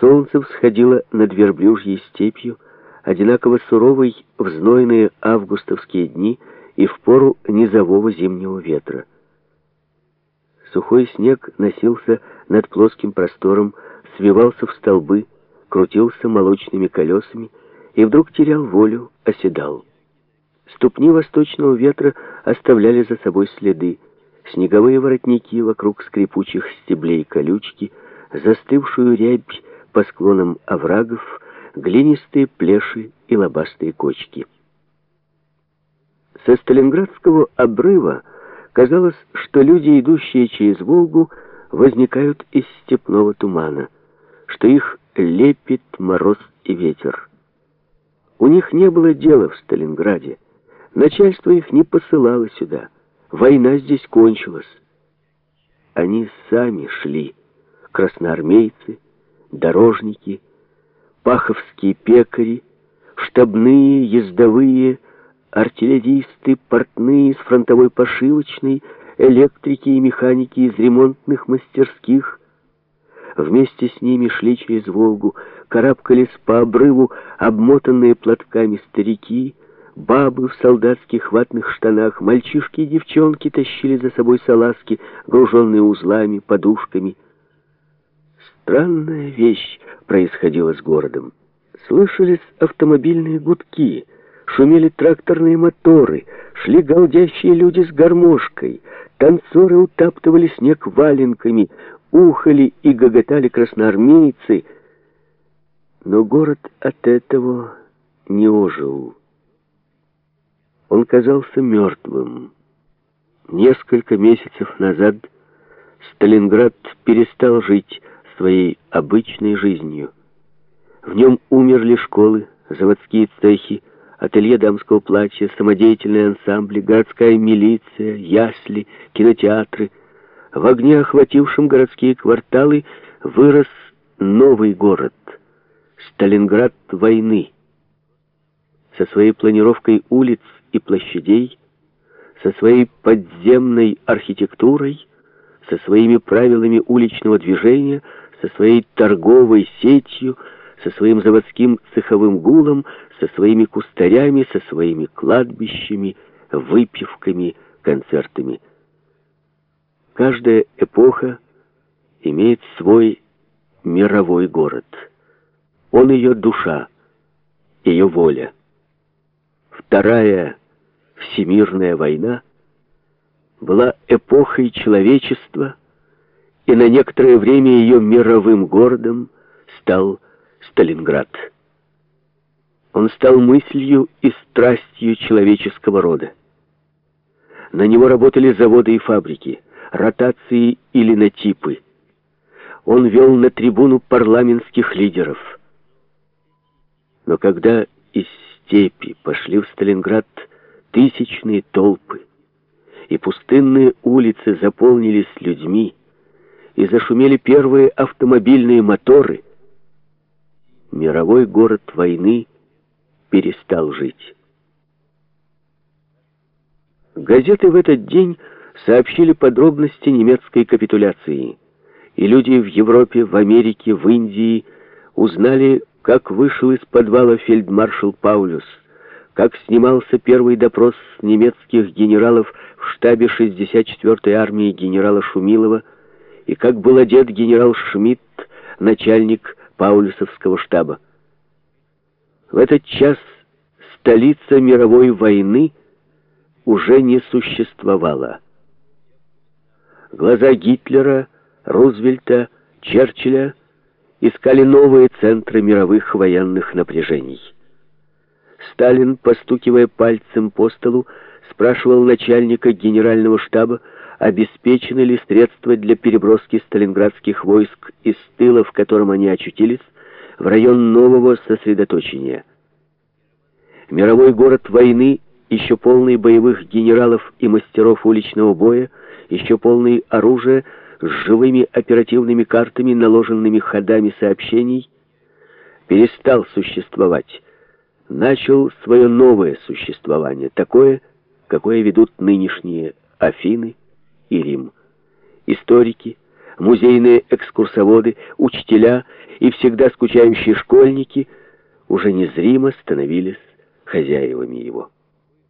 Солнце всходило над верблюжьей степью, одинаково суровой в знойные августовские дни и в пору низового зимнего ветра. Сухой снег носился над плоским простором, свивался в столбы, крутился молочными колесами и вдруг терял волю, оседал. Ступни восточного ветра оставляли за собой следы. Снеговые воротники вокруг скрипучих стеблей колючки, застывшую рябь по склонам оврагов, глинистые плеши и лобастые кочки. Со Сталинградского обрыва казалось, что люди, идущие через Волгу, возникают из степного тумана, что их лепит мороз и ветер. У них не было дела в Сталинграде. Начальство их не посылало сюда. Война здесь кончилась. Они сами шли, красноармейцы, дорожники, паховские пекари, штабные, ездовые, артиллеристы, портные с фронтовой пошивочной, электрики и механики из ремонтных мастерских. Вместе с ними шли через Волгу, карабкались по обрыву обмотанные платками старики, бабы в солдатских ватных штанах, мальчишки и девчонки тащили за собой салазки, груженные узлами, подушками. Странная вещь происходила с городом. Слышались автомобильные гудки, шумели тракторные моторы, шли голдящие люди с гармошкой, танцоры утаптывали снег валенками, ухали и гоготали красноармейцы. Но город от этого не ожил. Он казался мертвым. Несколько месяцев назад Сталинград перестал жить своей обычной жизнью. В нем умерли школы, заводские цехи, ателье дамского платья, самодеятельные ансамбли, городская милиция, ясли, кинотеатры. В огне, охватившем городские кварталы, вырос новый город — Сталинград войны. Со своей планировкой улиц и площадей, со своей подземной архитектурой, со своими правилами уличного движения, со своей торговой сетью, со своим заводским цеховым гулом, со своими кустарями, со своими кладбищами, выпивками, концертами. Каждая эпоха имеет свой мировой город. Он ее душа, ее воля. Вторая Всемирная война была эпохой человечества, и на некоторое время ее мировым городом стал Сталинград. Он стал мыслью и страстью человеческого рода. На него работали заводы и фабрики, ротации и линотипы. Он вел на трибуну парламентских лидеров. Но когда из степи пошли в Сталинград тысячные толпы, и пустынные улицы заполнились людьми, и зашумели первые автомобильные моторы, мировой город войны перестал жить. Газеты в этот день сообщили подробности немецкой капитуляции, и люди в Европе, в Америке, в Индии узнали, как вышел из подвала фельдмаршал Паулюс, как снимался первый допрос немецких генералов в штабе 64-й армии генерала Шумилова, и как был одет генерал Шмидт, начальник Паулюсовского штаба. В этот час столица мировой войны уже не существовала. Глаза Гитлера, Рузвельта, Черчилля искали новые центры мировых военных напряжений. Сталин, постукивая пальцем по столу, спрашивал начальника генерального штаба, обеспечены ли средства для переброски сталинградских войск из тыла, в котором они очутились, в район нового сосредоточения. Мировой город войны, еще полный боевых генералов и мастеров уличного боя, еще полный оружия, с живыми оперативными картами, наложенными ходами сообщений, перестал существовать, начал свое новое существование, такое, какое ведут нынешние Афины и Рим. Историки, музейные экскурсоводы, учителя и всегда скучающие школьники уже незримо становились хозяевами его.